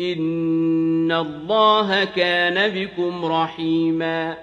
إِنَّ اللَّهَ كَانَ بِكُمْ رَحِيمًا